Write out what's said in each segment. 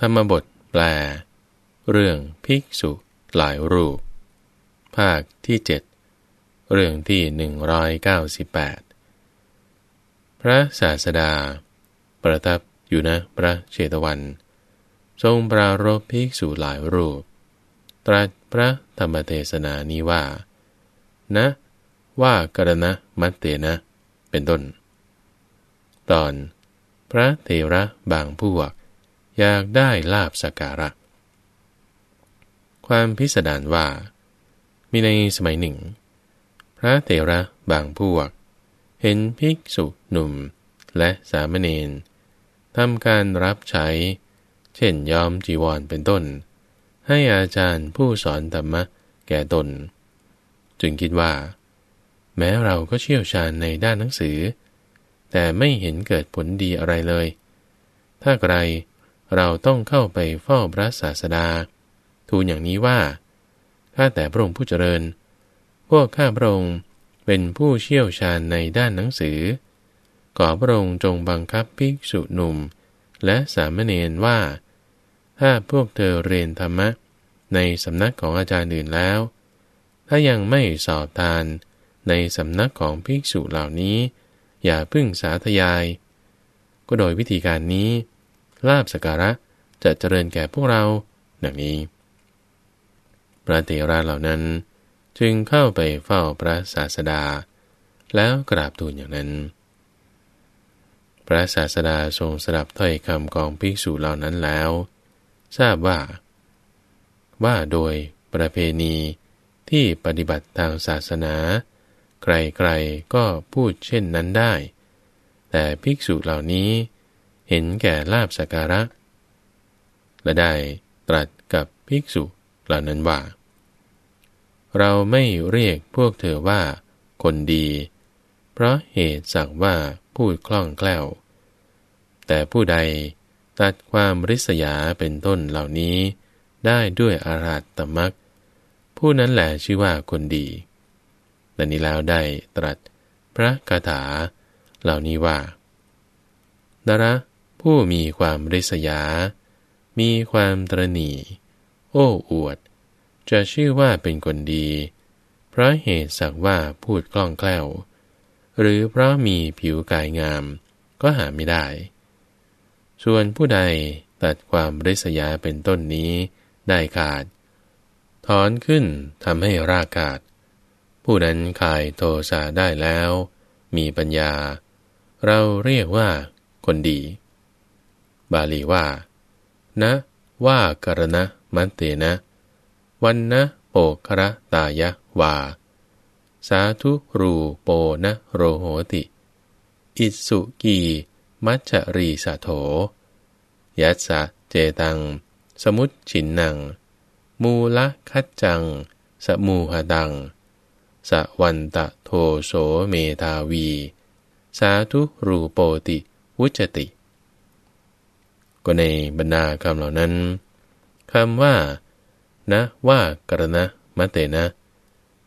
ธรรมบทแปล เรื่องภิกษุหลายรูป ภาคที่เจ็ดเรื่องที่หนึ่งร้อยเก้าสิบแปดพระศาสดา ประทับอยู่นะพระเชตวัน ทรงปรารบภิกษุหลายรูป ตรัสพระธรรมเทศนานี้ว่า นะ ว่ากรณะมัตเตนะ เป็นต้น ตอน พระเทระบางพวก อยากได้ลาบสการะ ความพิสดารว่า มีในสมัยหนึ่ง พระเถระบางพวก เห็นภิกษุหนุ่มและสามเณรทำการรับใช้ เช่นยอมจีวรเป็นต้น ให้อาจารย์ผู้สอนธรรมะแก่ตน จึงคิดว่า แม้เราก็เชี่ยวชาญในด้านหนังสือ แต่ไม่เห็นเกิดผลดีอะไรเลย ถ้าใคร เราต้องเข้าไปเฝ้าพระศาสดา ทูลอย่างนี้ว่า ข้าแต่พระองค์ผู้เจริญ พวกข้าพระองค์เป็นผู้เชี่ยวชาญในด้านหนังสือ ขอพระองค์จงบังคับภิกษุหนุ่ม และสามเณรว่า ถ้าพวกเธอเรียนธรรมะ ในสำนักของอาจารย์อื่นแล้ว ถ้ายังไม่สอบทานในสำนักของภิกษุเหล่านี้ อย่าพึ่งสาธยาย ก็โดยวิธีการนี้ ลาบสการะจะเจริญแก่พวกเรา ดังนี้ พระเถระเหล่านั้นจึงเข้าไปเฝ้าพระศาสดา แล้วกราบทูลอย่างนั้น พระศาสดาทรงสดับถ้อยคำของภิกษุเหล่านั้นแล้ว ทราบว่า ว่าโดยประเพณีที่ปฏิบัติทางศาสนา ใครๆก็พูดเช่นนั้นได้ แต่ภิกษุเหล่านี้ เห็นแก่ลาบสักการะ และได้ตรัสกับภิกษุเหล่านั้นว่า เราไม่เรียกพวกเธอว่า คนดี เพราะเหตุสักว่าพูดคล่องแคล่ว แต่ผู้ใดตัดความริษยาเป็นต้นเหล่านี้ได้ด้วยอาราตมักผู้นั้นแหละชื่อว่าคนดีและนี้แล้วได้ตรัสพระคาถาเหล่านี้ว่าดาระ ผู้มีความริษยา มีความตรณีโอ้อวด จะชื่อว่าเป็นคนดี เพราะเหตุสักว่าพูดคล่องแคล่ว หรือเพราะมีผิวกายงาม ก็หาไม่ได้ ส่วนผู้ใดตัดความริษยาเป็นต้นนี้ได้ขาด ถอนขึ้นทำให้รากขาด ผู้นั้นคายโทสะได้แล้ว มีปัญญา เราเรียกว่าคนดี บาลีว่า นะ ว่ากรณะมันเตนะ วันนะโปคระตายะวา สาธุรูโปนะโรโหติ อิสุกีมัจรีสะโถ ยัสสะเจตัง สมุตฉินนัง มูละคัจจัง สมูหดัง สวันตะโทโสเมทาวี สาธุรูโปติวุจติ ก็ในบรรดาคำเหล่านั้นคำว่า นะว่ากรณะมะเตนะ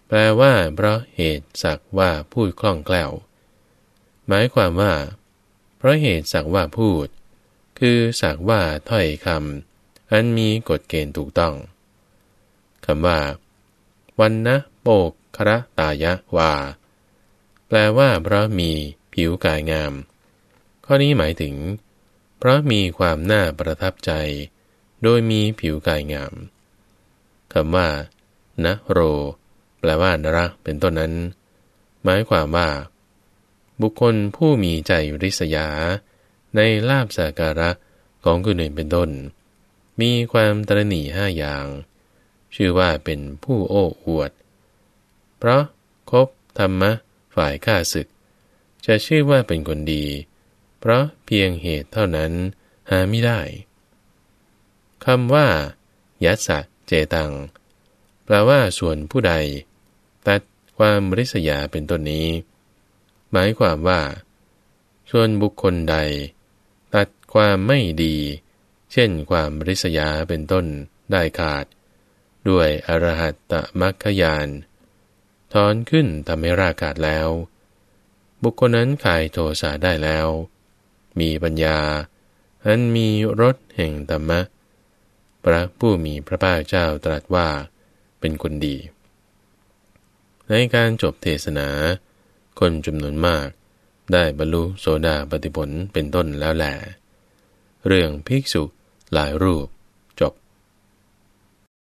แปลว่าเพราะเหตุสักว่าพูดคล่องแคล่ว หมายความว่า เพราะเหตุสักว่าพูด คือสักว่าถ้อยคำอันมีกฎเกณฑ์ถูกต้องคำว่า วันนะโปกคระตายะวาแปลว่าเพราะมีผิวกายงาม ข้อนี้หมายถึง เพราะมีความน่าประทับใจ โดยมีผิวกายงามคำว่านะโร แปลว่านรักเป็นต้นนั้น หมายความว่า บุคคลผู้มีใจริษยา ในลาบสาการะของคนอื่นเป็นต้น มีความตรณีห้าอย่าง ชื่อว่าเป็นผู้โอ้อวด เพราะคบธรรมะฝ่ายข้าศึก จะชื่อว่าเป็นคนดี เพราะเพียงเหตุเท่านั้นหาไม่ได้คำว่า ยัสสะเจตัง แปลว่าส่วนผู้ใด ตัดความริษยาเป็นต้นนี้ หมายความว่า ส่วนบุคคลใด ตัดความไม่ดี เช่นความริษยาเป็นต้นได้ขาด ด้วยอรหัตตมัคคยานถอนขึ้นทำให้รากาศแล้ว บุคคลนั้นขายโทสะได้แล้ว มีปัญญา อันมีรสแห่งธรรมะ พระผู้มีพระภาคเจ้าตรัสว่าเป็นคนดี ในการจบเทศนา คนจำนวนมาก ได้บรรลุโสดาปฏิผลเป็นต้นแล้วแหละเรื่องภิกษุหลายรูป